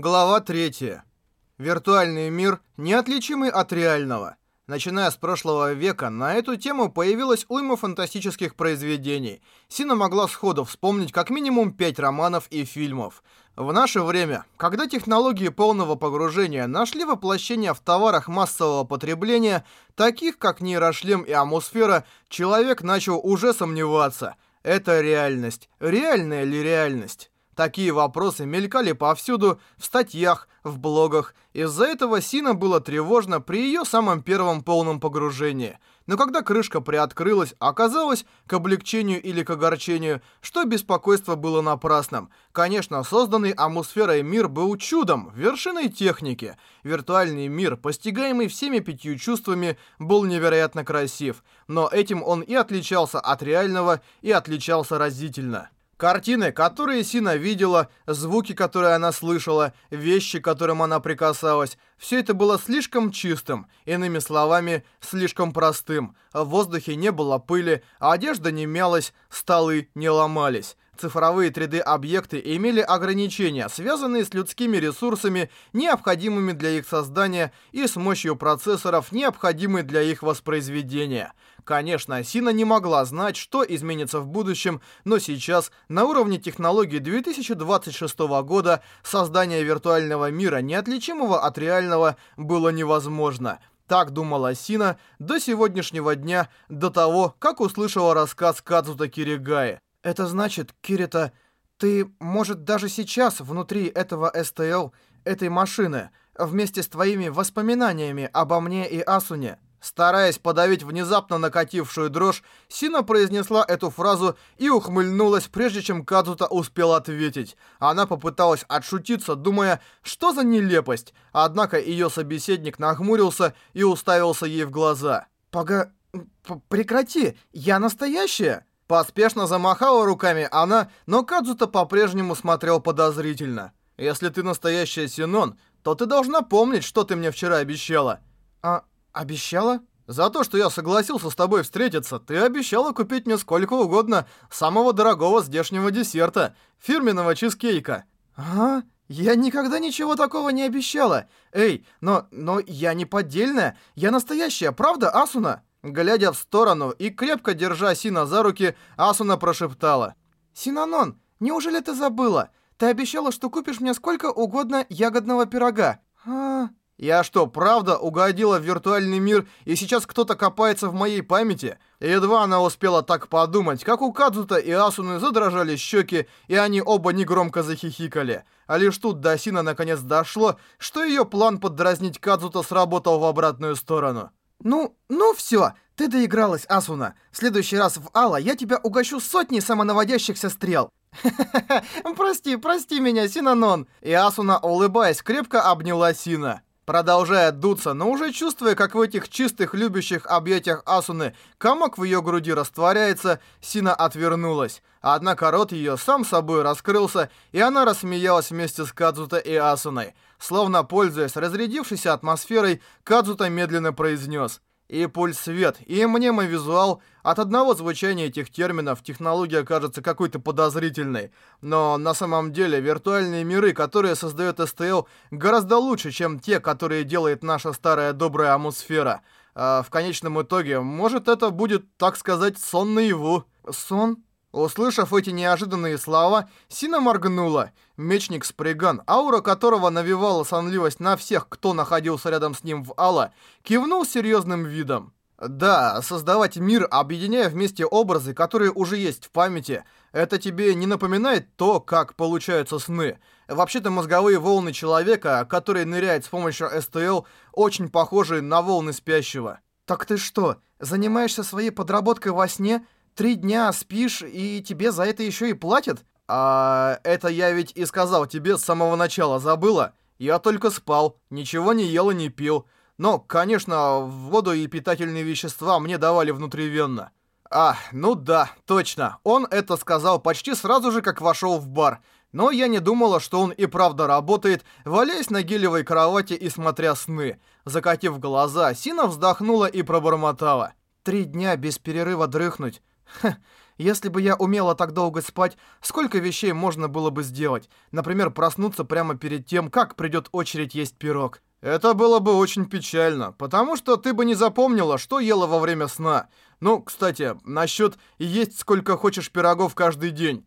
Глава 3. Виртуальный мир, неотличимый от реального. Начиная с прошлого века, на эту тему появилась уйма фантастических произведений. Сина могла сходу вспомнить как минимум пять романов и фильмов. В наше время, когда технологии полного погружения нашли воплощение в товарах массового потребления, таких как нейрошлем и амусфера, человек начал уже сомневаться. Это реальность. Реальная ли реальность? Такие вопросы мелькали повсюду, в статьях, в блогах. Из-за этого Сина было тревожно при ее самом первом полном погружении. Но когда крышка приоткрылась, оказалось, к облегчению или к огорчению, что беспокойство было напрасным. Конечно, созданный атмосферой мир был чудом, вершиной техники. Виртуальный мир, постигаемый всеми пятью чувствами, был невероятно красив. Но этим он и отличался от реального, и отличался разительно. Картины, которые Сина видела, звуки, которые она слышала, вещи, к которым она прикасалась, все это было слишком чистым, иными словами, слишком простым. В воздухе не было пыли, а одежда не мялась, столы не ломались. Цифровые 3D-объекты имели ограничения, связанные с людскими ресурсами, необходимыми для их создания, и с мощью процессоров, необходимой для их воспроизведения. Конечно, Сина не могла знать, что изменится в будущем, но сейчас, на уровне технологий 2026 года, создание виртуального мира, неотличимого от реального, было невозможно. Так думала Сина до сегодняшнего дня, до того, как услышала рассказ Кадзута Киригаи. «Это значит, Кирита, ты, может, даже сейчас внутри этого СТЛ, этой машины, вместе с твоими воспоминаниями обо мне и Асуне?» Стараясь подавить внезапно накатившую дрожь, Сина произнесла эту фразу и ухмыльнулась, прежде чем Кадзута успел ответить. Она попыталась отшутиться, думая, что за нелепость. Однако ее собеседник нахмурился и уставился ей в глаза. «Пога... прекрати, я настоящая!» Поспешно замахала руками она, но Кадзута по-прежнему смотрел подозрительно. «Если ты настоящая Синон, то ты должна помнить, что ты мне вчера обещала». «А Обещала? За то, что я согласился с тобой встретиться, ты обещала купить мне сколько угодно самого дорогого здешнего десерта, фирменного чизкейка. А? Я никогда ничего такого не обещала. Эй, но, но я не поддельная, я настоящая, правда, Асуна? Глядя в сторону и крепко держа Сина за руки, Асуна прошептала. «Синанон, неужели ты забыла? Ты обещала, что купишь мне сколько угодно ягодного пирога». «А, я что, правда угодила в виртуальный мир, и сейчас кто-то копается в моей памяти? Едва она успела так подумать, как у Кадзута и Асуны задрожали щеки, и они оба негромко захихикали. А лишь тут до Сина наконец дошло, что ее план поддразнить Кадзута сработал в обратную сторону. «Ну, ну все, ты доигралась, Асуна. В следующий раз в Алла я тебя угощу сотней самонаводящихся стрел». «Прости, прости меня, Синанон!» И Асуна, улыбаясь, крепко обняла Сина. Продолжая дуться, но уже чувствуя, как в этих чистых, любящих объятиях Асуны комок в ее груди растворяется, Сина отвернулась. Однако рот ее сам собой раскрылся, и она рассмеялась вместе с Кадзута и Асуной. Словно пользуясь разрядившейся атмосферой, Кадзута медленно произнес и пульс-свет, и мнемовизуал. От одного звучания этих терминов технология кажется какой-то подозрительной. Но на самом деле виртуальные миры, которые создает СТЛ, гораздо лучше, чем те, которые делает наша старая добрая атмосфера. А в конечном итоге, может это будет, так сказать, сон наяву. Сон? Услышав эти неожиданные слова, Сина моргнула. Мечник Сприган, аура которого навевала сонливость на всех, кто находился рядом с ним в Алла, кивнул серьезным видом. Да, создавать мир, объединяя вместе образы, которые уже есть в памяти, это тебе не напоминает то, как получаются сны. Вообще-то мозговые волны человека, который ныряет с помощью СТЛ, очень похожи на волны спящего. Так ты что, занимаешься своей подработкой во сне Три дня спишь, и тебе за это еще и платят? А это я ведь и сказал тебе с самого начала, забыла? Я только спал, ничего не ел и не пил. Но, конечно, воду и питательные вещества мне давали внутривенно. А, ну да, точно. Он это сказал почти сразу же, как вошел в бар. Но я не думала, что он и правда работает, валяясь на гелевой кровати и смотря сны. Закатив глаза, Сина вздохнула и пробормотала. «Три дня без перерыва дрыхнуть. Ха, Если бы я умела так долго спать, сколько вещей можно было бы сделать? Например, проснуться прямо перед тем, как придет очередь есть пирог. Это было бы очень печально, потому что ты бы не запомнила, что ела во время сна. Ну, кстати, насчет есть сколько хочешь пирогов каждый день.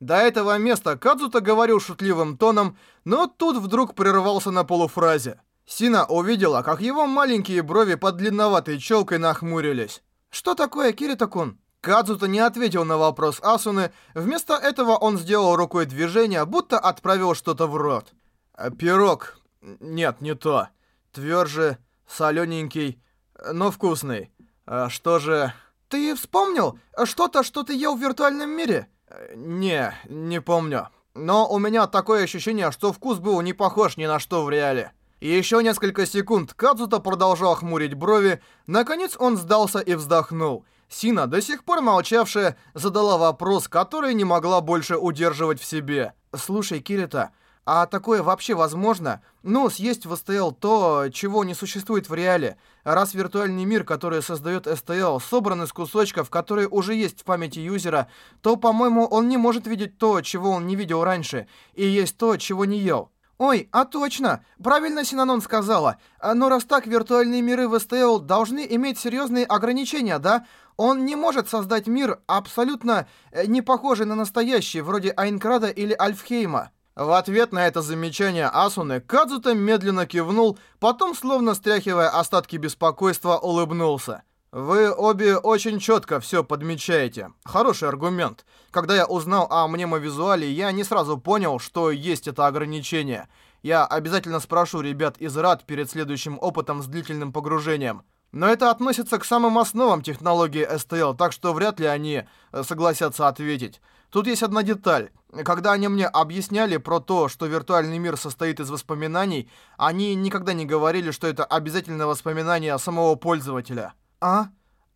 До этого места Кадзута говорил шутливым тоном, но тут вдруг прервался на полуфразе. Сина увидела, как его маленькие брови под длинноватой челкой нахмурились. «Что такое, Кирита-кун?» Кадзута не ответил на вопрос Асуны, вместо этого он сделал рукой движение, будто отправил что-то в рот. «Э, «Пирог. Нет, не то. Тверже, солененький, но вкусный. А что же...» «Ты вспомнил? Что-то, что ты ел в виртуальном мире?» э, «Не, не помню. Но у меня такое ощущение, что вкус был не похож ни на что в реале». И еще несколько секунд Кадзута продолжал хмурить брови. Наконец он сдался и вздохнул. Сина, до сих пор молчавшая, задала вопрос, который не могла больше удерживать в себе. «Слушай, Кирита, а такое вообще возможно? Ну, съесть в СТЛ то, чего не существует в реале. Раз виртуальный мир, который создает СТЛ, собран из кусочков, которые уже есть в памяти юзера, то, по-моему, он не может видеть то, чего он не видел раньше, и есть то, чего не ел. Ой, а точно! Правильно Синанон сказала. А, но раз так, виртуальные миры в СТЛ должны иметь серьезные ограничения, да? Он не может создать мир абсолютно э, не похожий на настоящий, вроде Айнкрада или Альфхейма. В ответ на это замечание Асуны Кадзута медленно кивнул, потом, словно стряхивая остатки беспокойства, улыбнулся. Вы обе очень четко все подмечаете. Хороший аргумент. Когда я узнал о мнемовизуале, я не сразу понял, что есть это ограничение. Я обязательно спрошу ребят из РАД перед следующим опытом с длительным погружением. Но это относится к самым основам технологии STL, так что вряд ли они э, согласятся ответить. Тут есть одна деталь. Когда они мне объясняли про то, что виртуальный мир состоит из воспоминаний, они никогда не говорили, что это обязательно воспоминания самого пользователя. «А?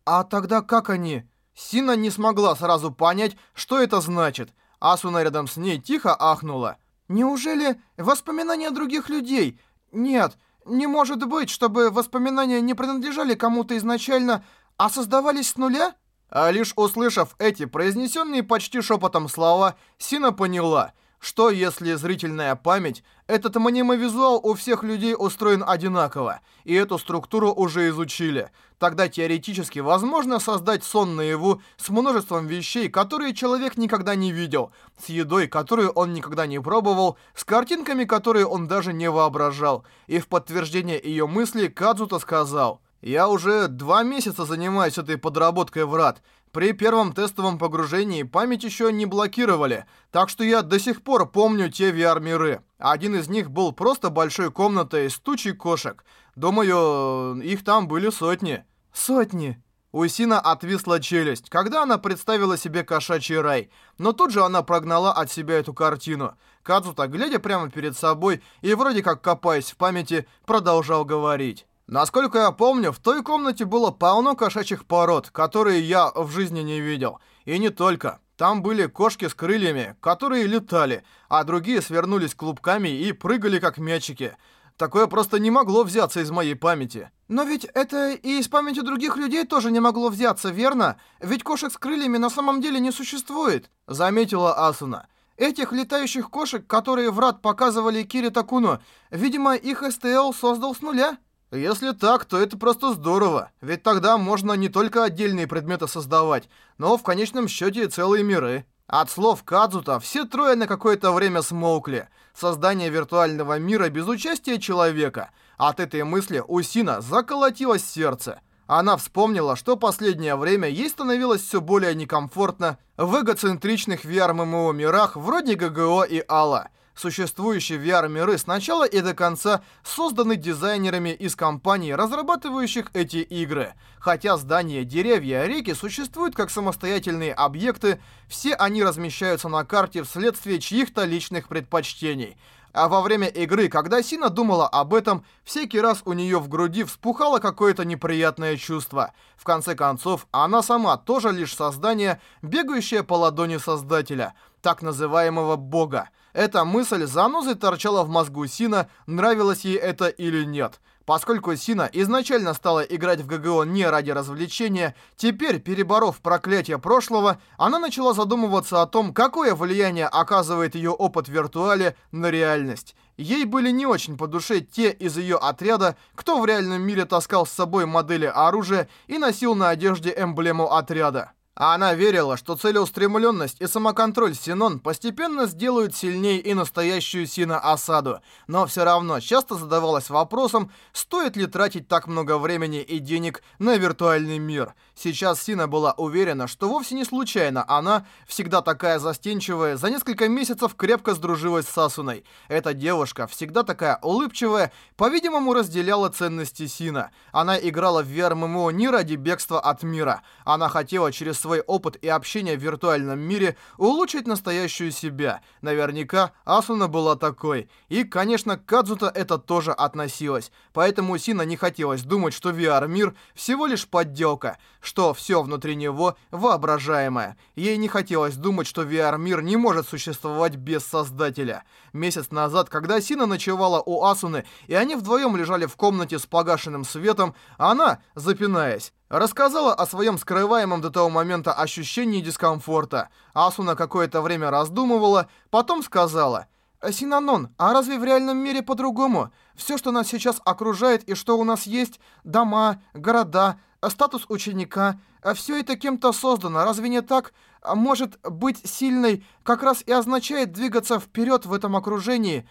А тогда как они?» Сина не смогла сразу понять, что это значит. Асуна рядом с ней тихо ахнула. «Неужели воспоминания других людей? Нет, не может быть, чтобы воспоминания не принадлежали кому-то изначально, а создавались с нуля?» А лишь услышав эти произнесенные почти шепотом слова, Сина поняла — что если зрительная память? Этот анимовизуал у всех людей устроен одинаково, и эту структуру уже изучили. Тогда теоретически возможно создать сон наяву с множеством вещей, которые человек никогда не видел, с едой, которую он никогда не пробовал, с картинками, которые он даже не воображал. И в подтверждение ее мысли Кадзута сказал... Я уже два месяца занимаюсь этой подработкой врат. При первом тестовом погружении память еще не блокировали, так что я до сих пор помню те VR-миры. Один из них был просто большой комнатой с тучей кошек. Думаю, их там были сотни. Сотни. У Сина отвисла челюсть, когда она представила себе кошачий рай. Но тут же она прогнала от себя эту картину. Кадзута, глядя прямо перед собой и вроде как копаясь в памяти, продолжал говорить. Насколько я помню, в той комнате было полно кошачьих пород, которые я в жизни не видел. И не только. Там были кошки с крыльями, которые летали, а другие свернулись клубками и прыгали как мячики. Такое просто не могло взяться из моей памяти. Но ведь это и из памяти других людей тоже не могло взяться, верно? Ведь кошек с крыльями на самом деле не существует, заметила Асуна. Этих летающих кошек, которые врат показывали Кири Такуну, видимо, их СТЛ создал с нуля. Если так, то это просто здорово, ведь тогда можно не только отдельные предметы создавать, но в конечном счете и целые миры. От слов Кадзута все трое на какое-то время смолкли. Создание виртуального мира без участия человека. От этой мысли у Сина заколотилось сердце. Она вспомнила, что последнее время ей становилось все более некомфортно в эгоцентричных VR-ММО мирах вроде ГГО и Алла. Существующие VR-миры с начала и до конца созданы дизайнерами из компаний, разрабатывающих эти игры. Хотя здания, деревья, реки существуют как самостоятельные объекты, все они размещаются на карте вследствие чьих-то личных предпочтений. А во время игры, когда Сина думала об этом, всякий раз у нее в груди вспухало какое-то неприятное чувство. В конце концов, она сама тоже лишь создание, бегающее по ладони Создателя, так называемого Бога. Эта мысль занозой торчала в мозгу Сина, нравилось ей это или нет. Поскольку Сина изначально стала играть в ГГО не ради развлечения, теперь, переборов проклятие прошлого, она начала задумываться о том, какое влияние оказывает ее опыт в виртуале на реальность. Ей были не очень по душе те из ее отряда, кто в реальном мире таскал с собой модели оружия и носил на одежде эмблему отряда. А она верила, что целеустремленность и самоконтроль Синон постепенно сделают сильнее и настоящую Сина-осаду, но все равно часто задавалась вопросом, стоит ли тратить так много времени и денег на виртуальный мир. Сейчас Сина была уверена, что вовсе не случайно она, всегда такая застенчивая, за несколько месяцев крепко сдружилась с Сасуной. Эта девушка, всегда такая улыбчивая, по-видимому разделяла ценности Сина. Она играла в VR-ММО не ради бегства от мира. Она хотела через свой опыт и общение в виртуальном мире улучшить настоящую себя. Наверняка Асуна была такой. И, конечно, к Кадзута это тоже относилось. Поэтому Сина не хотелось думать, что VR-мир всего лишь подделка, что все внутри него воображаемое. Ей не хотелось думать, что VR-мир не может существовать без создателя. Месяц назад, когда Сина ночевала у Асуны, и они вдвоем лежали в комнате с погашенным светом, она, запинаясь, Рассказала о своем скрываемом до того момента ощущении дискомфорта. Асуна какое-то время раздумывала, потом сказала... «Синанон, а разве в реальном мире по-другому? Все, что нас сейчас окружает и что у нас есть, дома, города, статус ученика, все это кем-то создано, разве не так? Может быть, сильной как раз и означает двигаться вперед в этом окружении.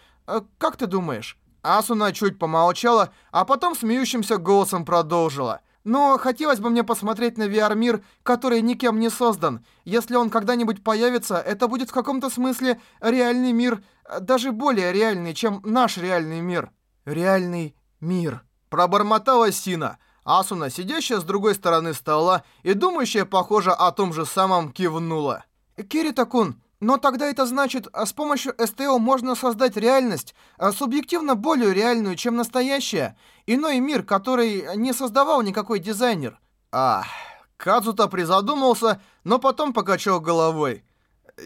Как ты думаешь?» Асуна чуть помолчала, а потом смеющимся голосом продолжила. Но хотелось бы мне посмотреть на VR-мир, который никем не создан. Если он когда-нибудь появится, это будет в каком-то смысле реальный мир, даже более реальный, чем наш реальный мир. Реальный мир. Пробормотала Сина. Асуна, сидящая с другой стороны стола и думающая, похоже, о том же самом, кивнула. Кирита-кун, но тогда это значит, а с помощью СТО можно создать реальность, а субъективно более реальную, чем настоящая. Иной мир, который не создавал никакой дизайнер. А, Кадзута призадумался, но потом покачал головой.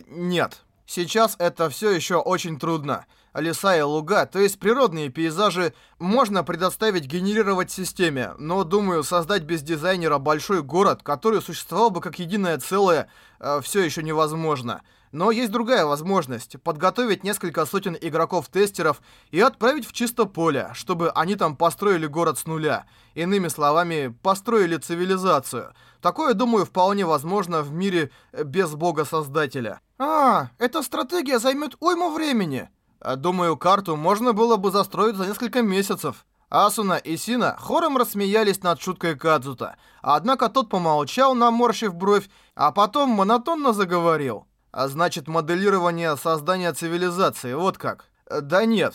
Нет, сейчас это все еще очень трудно. Леса и луга, то есть природные пейзажи, можно предоставить генерировать системе, но, думаю, создать без дизайнера большой город, который существовал бы как единое целое, э, все еще невозможно. Но есть другая возможность – подготовить несколько сотен игроков-тестеров и отправить в чисто поле, чтобы они там построили город с нуля. Иными словами, построили цивилизацию. Такое, думаю, вполне возможно в мире без бога-создателя. А, эта стратегия займет уйму времени. Думаю, карту можно было бы застроить за несколько месяцев. Асуна и Сина хором рассмеялись над шуткой Кадзута. Однако тот помолчал, наморщив бровь, а потом монотонно заговорил. А значит, моделирование создания цивилизации, вот как. Да нет,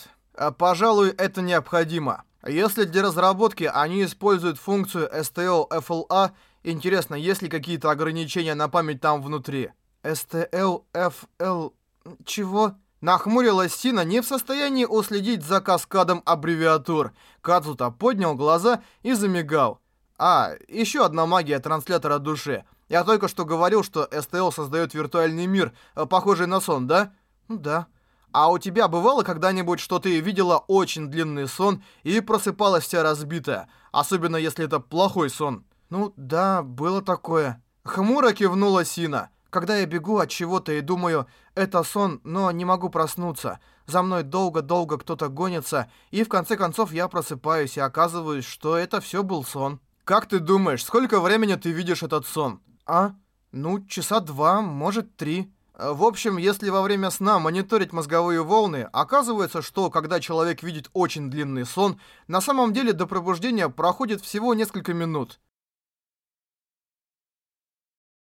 пожалуй, это необходимо. Если для разработки они используют функцию STL-FLA, интересно, есть ли какие-то ограничения на память там внутри? STL-FL... чего? Нахмурилась Сина, не в состоянии уследить за каскадом аббревиатур. Кадзута поднял глаза и замигал. А, еще одна магия транслятора души — я только что говорил, что СТЛ создает виртуальный мир, э, похожий на сон, да? Ну да. А у тебя бывало когда-нибудь, что ты видела очень длинный сон и просыпалась вся разбитая? Особенно если это плохой сон. Ну да, было такое. Хмуро кивнула Сина. Когда я бегу от чего-то и думаю, это сон, но не могу проснуться. За мной долго-долго кто-то гонится, и в конце концов я просыпаюсь и оказываюсь, что это все был сон. Как ты думаешь, сколько времени ты видишь этот сон? А? Ну, часа два, может, три. Э, в общем, если во время сна мониторить мозговые волны, оказывается, что когда человек видит очень длинный сон, на самом деле до пробуждения проходит всего несколько минут.